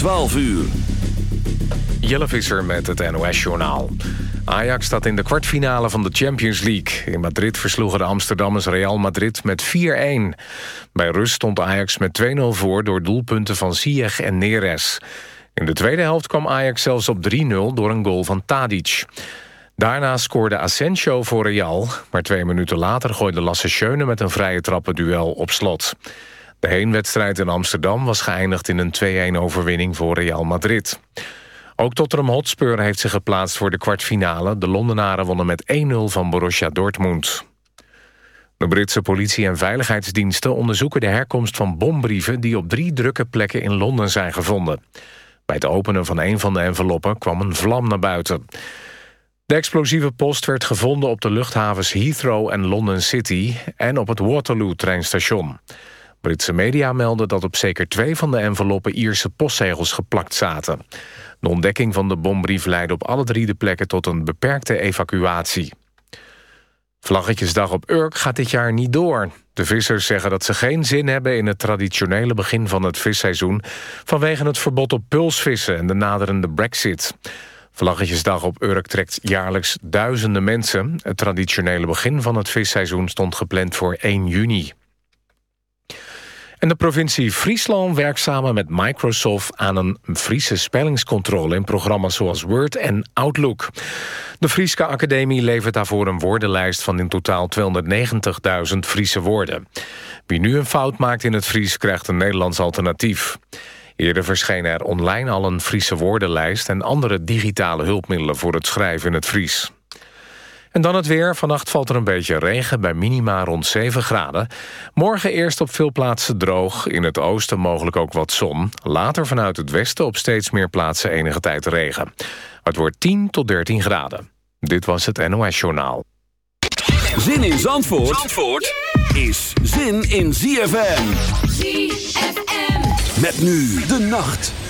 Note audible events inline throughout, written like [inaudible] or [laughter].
12 uur. Jelle Visser met het NOS-journaal. Ajax staat in de kwartfinale van de Champions League. In Madrid versloegen de Amsterdammers Real Madrid met 4-1. Bij rust stond Ajax met 2-0 voor door doelpunten van Ziyech en Neres. In de tweede helft kwam Ajax zelfs op 3-0 door een goal van Tadic. Daarna scoorde Asensio voor Real... maar twee minuten later gooide Lasse Schöne met een vrije trappenduel op slot. De heenwedstrijd in Amsterdam was geëindigd in een 2-1 overwinning voor Real Madrid. Ook Tottenham Hotspur heeft zich geplaatst voor de kwartfinale. De Londenaren wonnen met 1-0 van Borussia Dortmund. De Britse politie en veiligheidsdiensten onderzoeken de herkomst van bombrieven... die op drie drukke plekken in Londen zijn gevonden. Bij het openen van een van de enveloppen kwam een vlam naar buiten. De explosieve post werd gevonden op de luchthavens Heathrow en London City... en op het Waterloo-treinstation. Britse media melden dat op zeker twee van de enveloppen Ierse postzegels geplakt zaten. De ontdekking van de bombrief leidde op alle drie de plekken tot een beperkte evacuatie. Vlaggetjesdag op Urk gaat dit jaar niet door. De vissers zeggen dat ze geen zin hebben in het traditionele begin van het visseizoen... vanwege het verbod op pulsvissen en de naderende brexit. Vlaggetjesdag op Urk trekt jaarlijks duizenden mensen. Het traditionele begin van het visseizoen stond gepland voor 1 juni. En de provincie Friesland werkt samen met Microsoft aan een Friese spellingscontrole in programma's zoals Word en Outlook. De Frieske Academie levert daarvoor een woordenlijst van in totaal 290.000 Friese woorden. Wie nu een fout maakt in het Fries krijgt een Nederlands alternatief. Eerder verscheen er online al een Friese woordenlijst... en andere digitale hulpmiddelen voor het schrijven in het Fries. En dan het weer. Vannacht valt er een beetje regen bij minima rond 7 graden. Morgen eerst op veel plaatsen droog. In het oosten mogelijk ook wat zon. Later vanuit het westen op steeds meer plaatsen enige tijd regen. Het wordt 10 tot 13 graden. Dit was het NOS Journaal. Zin in Zandvoort, Zandvoort is zin in ZFM. ZFM. Met nu de nacht.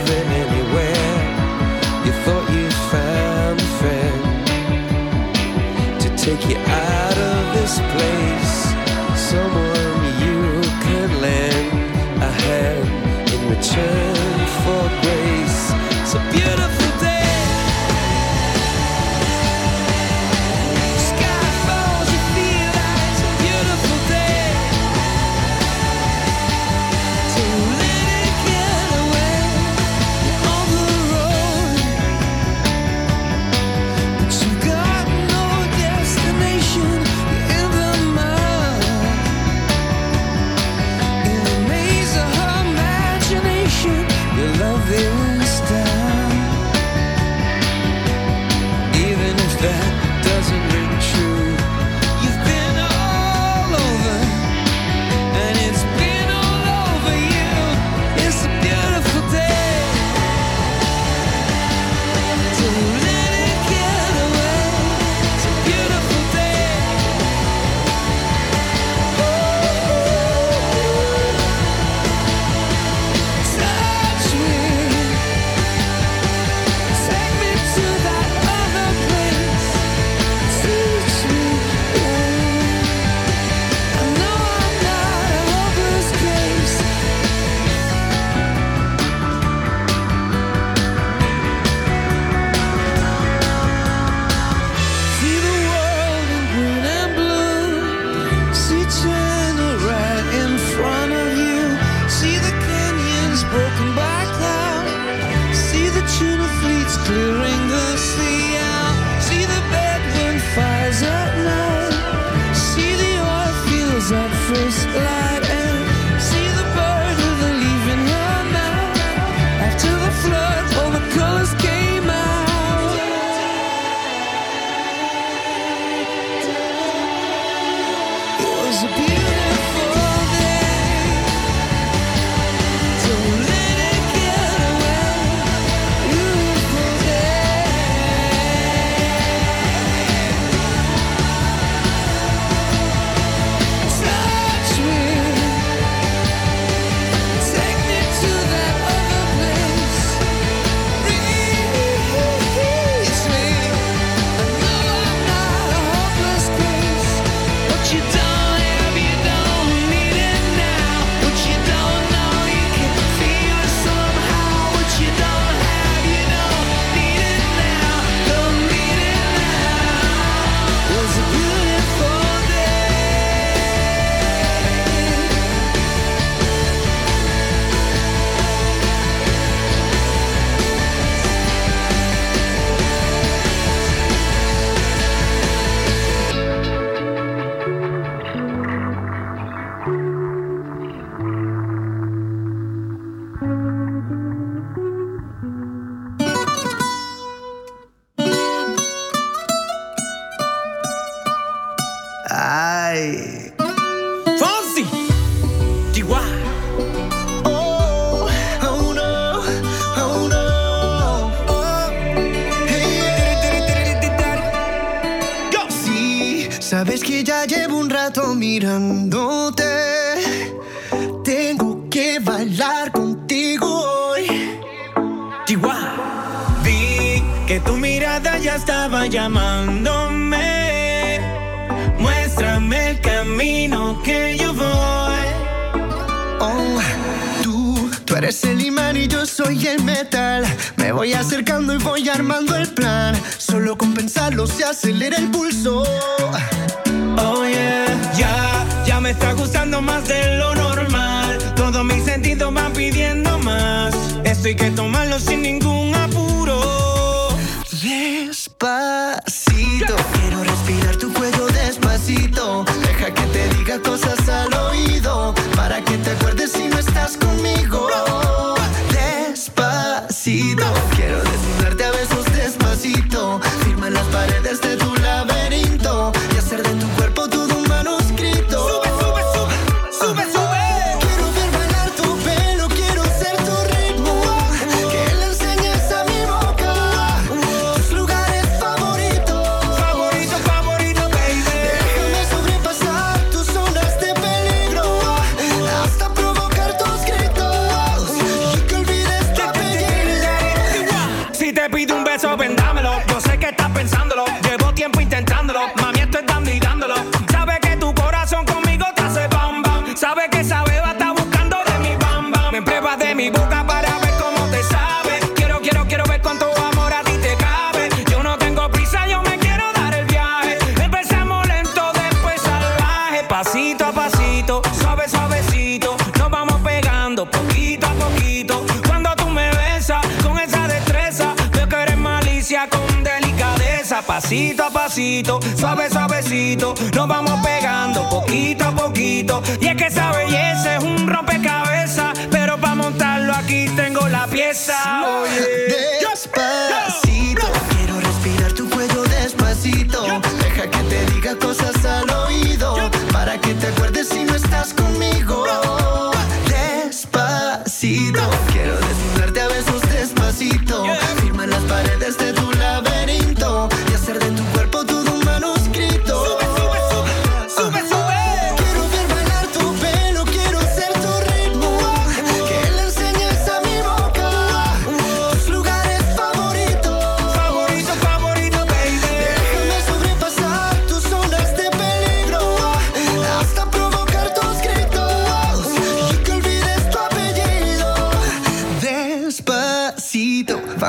take you out of this place. Someone you could lend a hand in return for se acelera el pulso. Oh, oh yeah, ya, ya me está gustando más de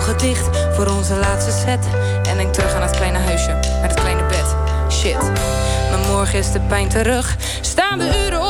Ogen voor onze laatste set. En denk terug aan het kleine huisje, naar het kleine bed. Shit, maar morgen is de pijn terug. Staan we uren op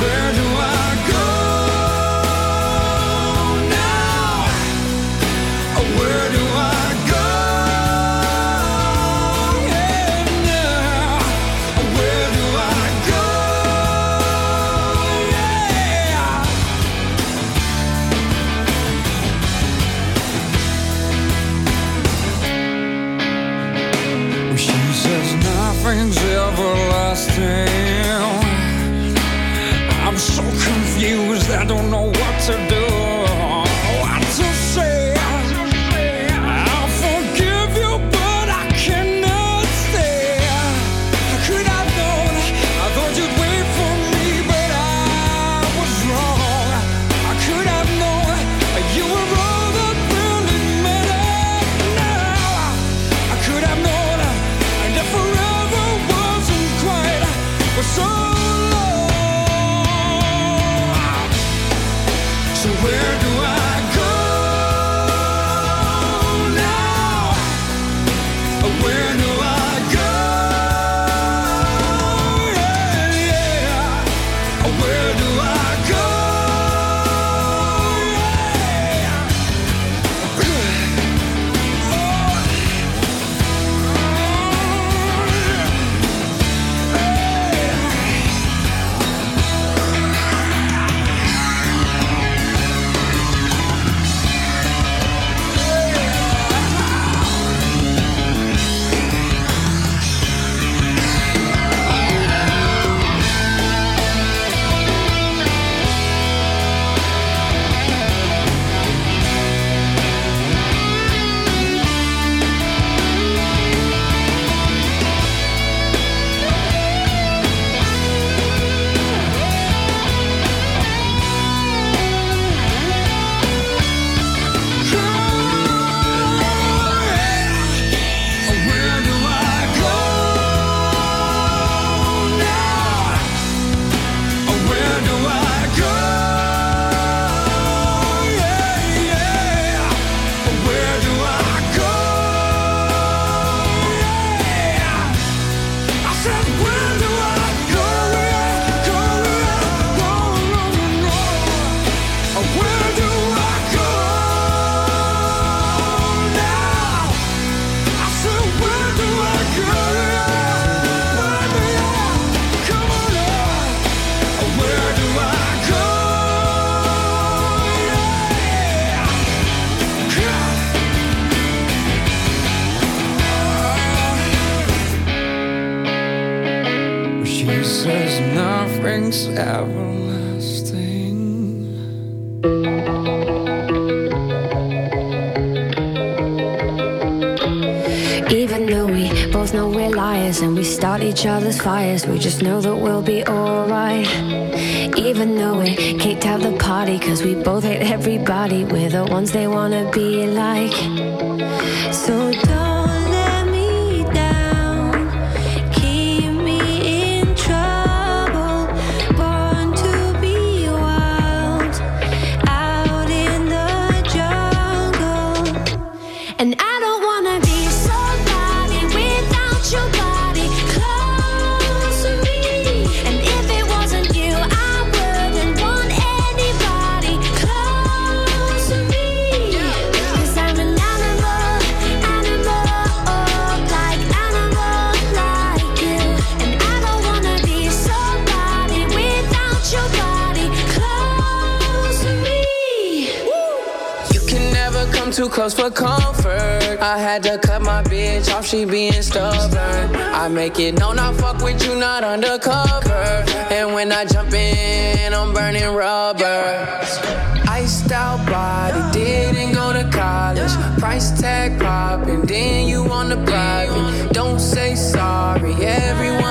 Where do is, we just know. She being stubborn. I make it known I fuck with you, not undercover. And when I jump in, I'm burning rubber. Iced out body, didn't go to college. Price tag popping, then you on the private. Don't say sorry, everyone's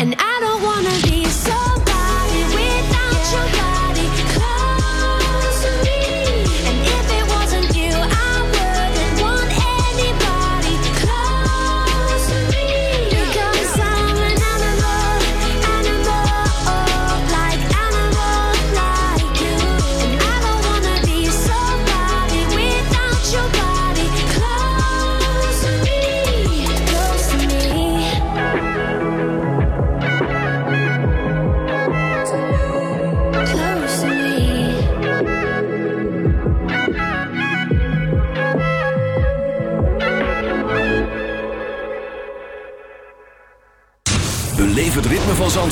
And I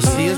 See, it's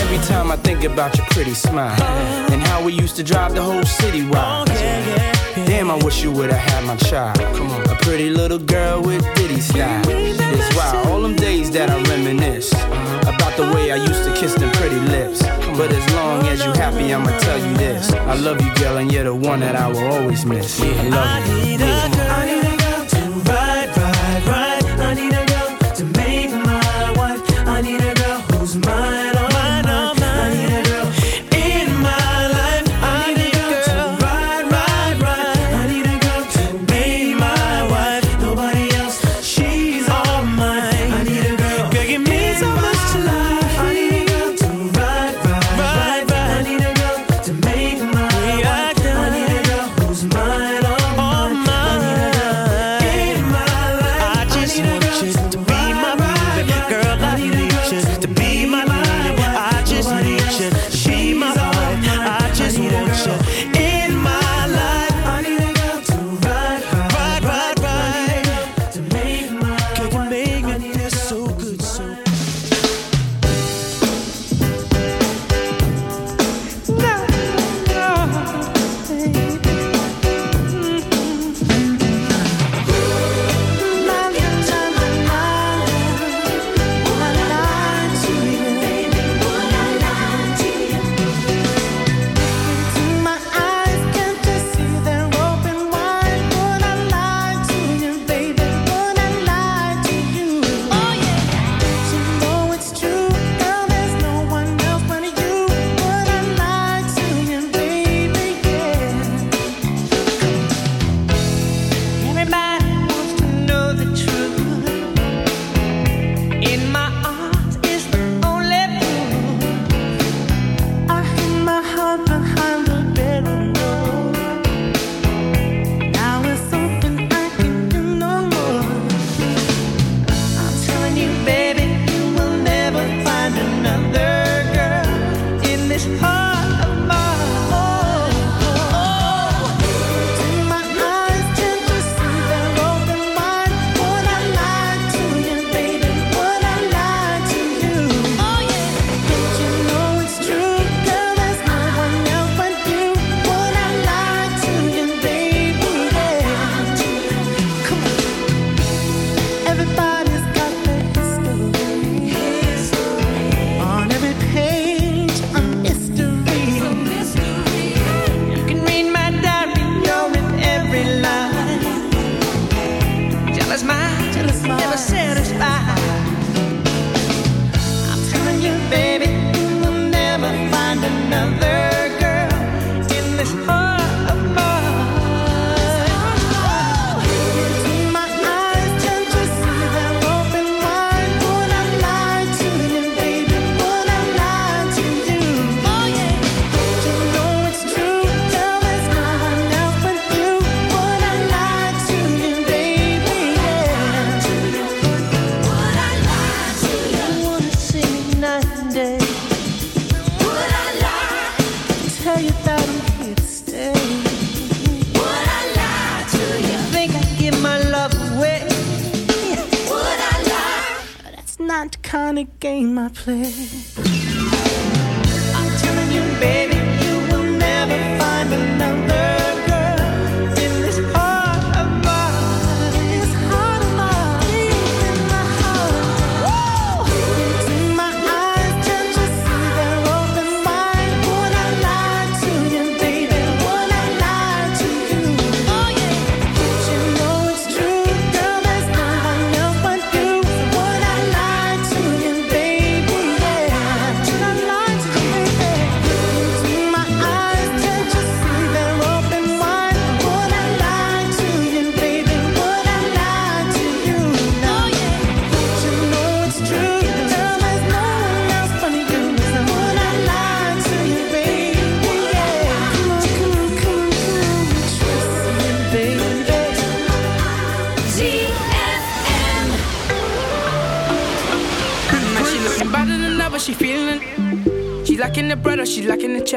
every time I think about your pretty smile and how we used to drive the whole city wild. Damn, I wish you would've had my child. Come on, a pretty little girl with ditty style. It's wild, all them days that I reminisce about the way I used to kiss them pretty lips. But as long as you're happy, I'ma tell you this: I love you, girl, and you're the one that I will always miss. Love you.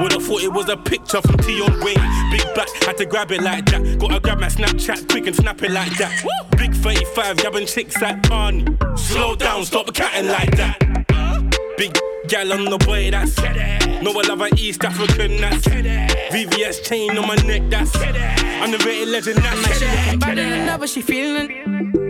Would've thought it was a picture from Tion Wayne. Big back, had to grab it like that. Gotta grab my Snapchat quick and snap it like that. Big 35, yabbing chicks at Barney. Slow down, stop catting like that. Big gal on the boy, that's No, I love an East African, that's VVS chain on my neck, that's Underrated legend, that's She looking better than ever, she feeling.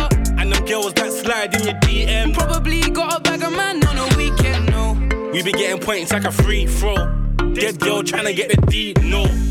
Girls that slide in your DM. Probably got a bag of man on a weekend, no. We be getting points like a free throw. Dead girl trying to get the D, no.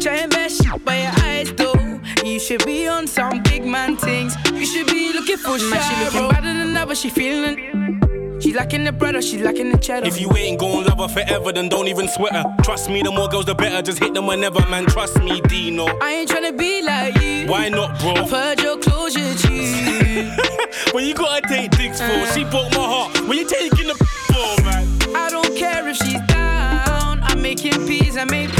Try and mess shit by your eyes, though. You should be on some big man things. You should be looking for shit. Man, she looking better than ever, she feeling. She lacking the bread or she lacking the cheddar. If you ain't gon' love her forever, then don't even sweat her. Trust me, the more girls, the better. Just hit them whenever, man. Trust me, Deno. I ain't tryna be like you. Why not, bro? I've heard your closure, G. [laughs] when you gotta take dicks for, uh. she broke my heart. When you taking the [laughs] for, man? I don't care if she's down. I'm making peas, I make pounds.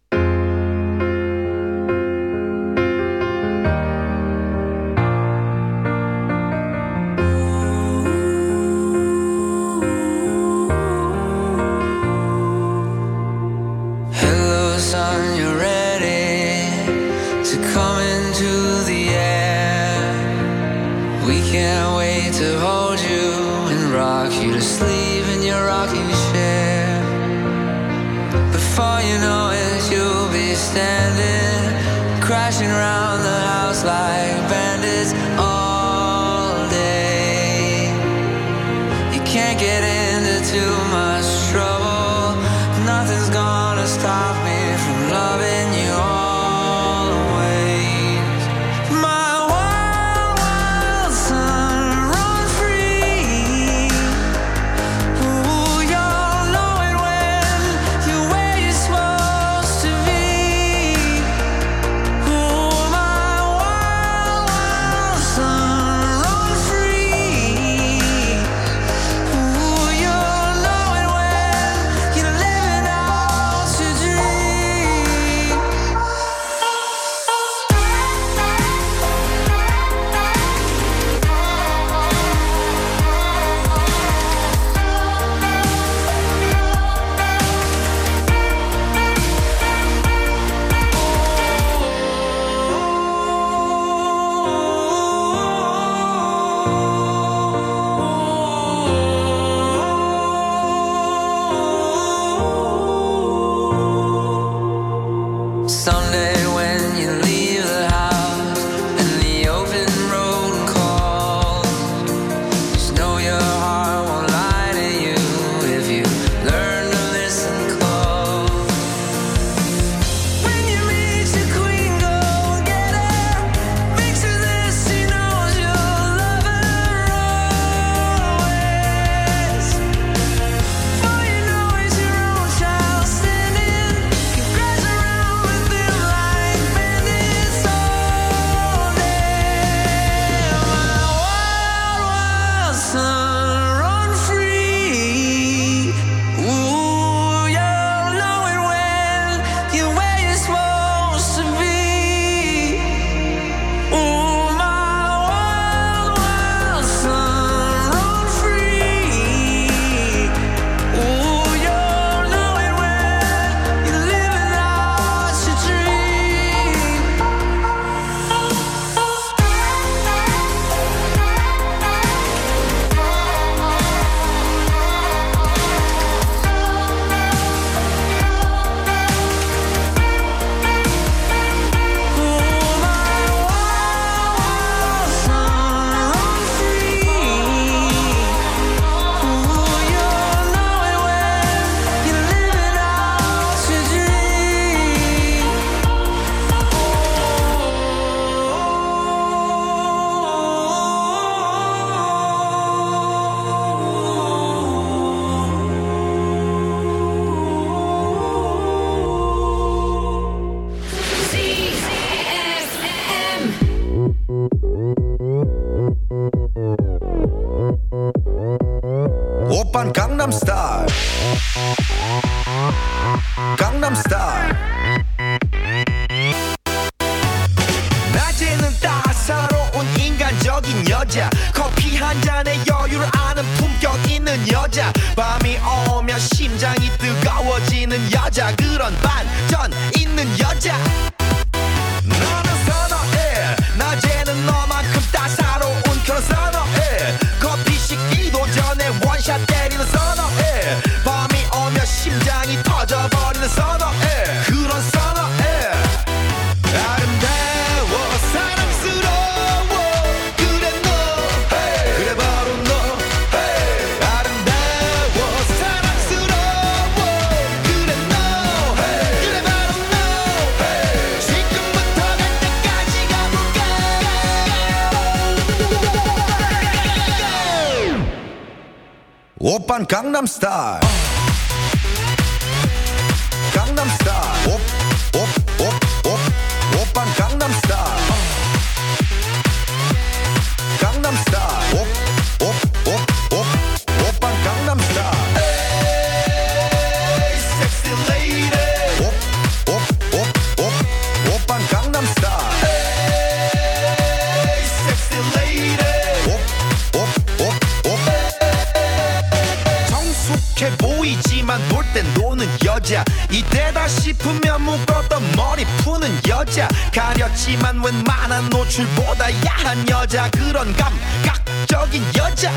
매력적인 여자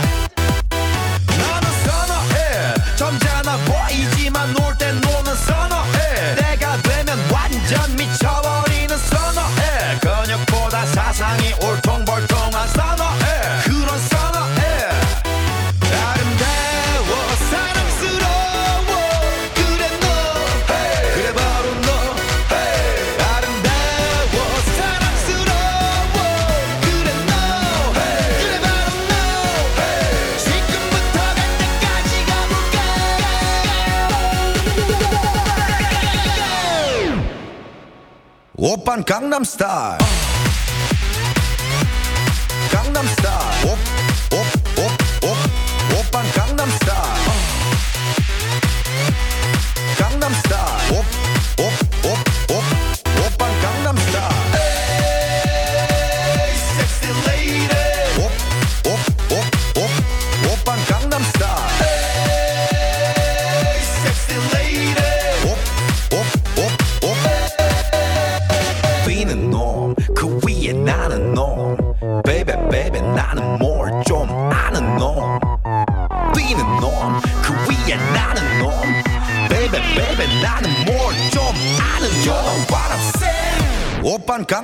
Oppan Gangnam Style.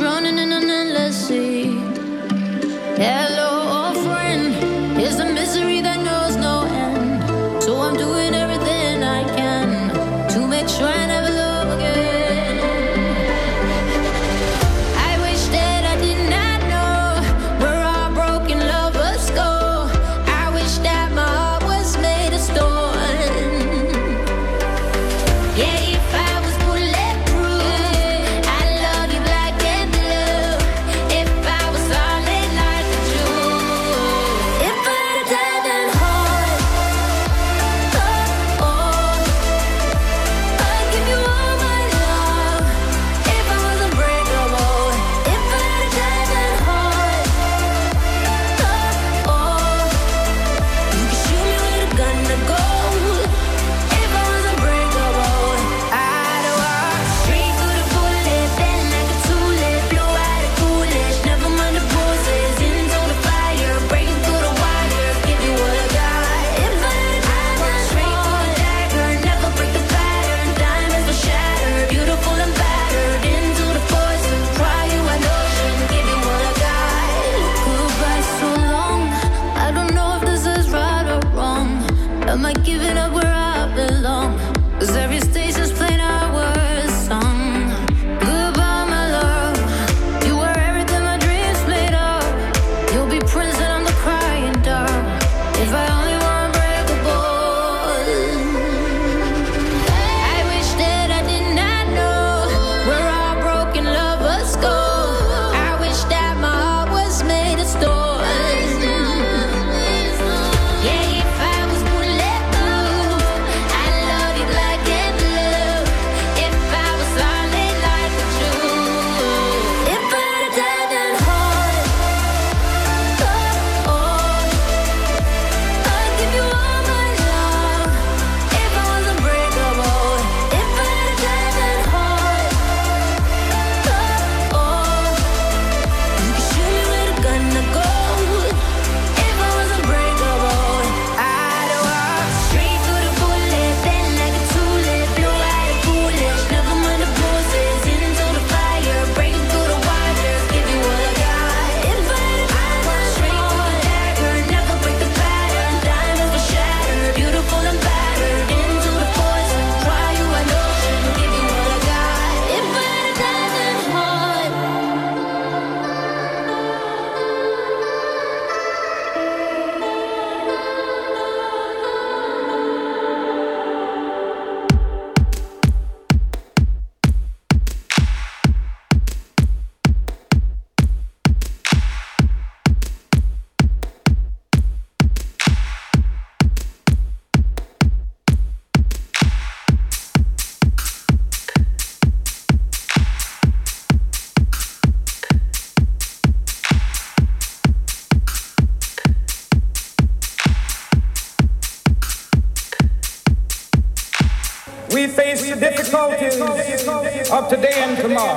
I am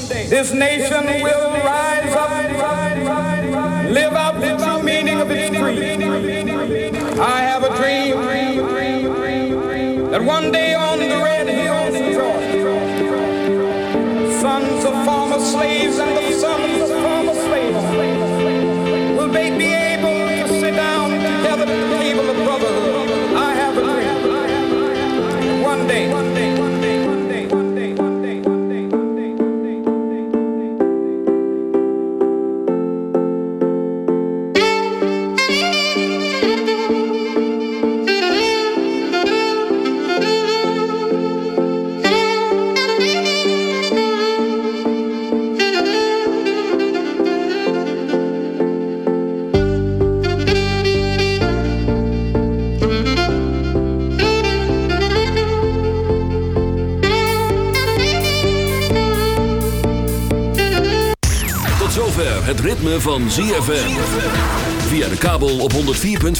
This nation will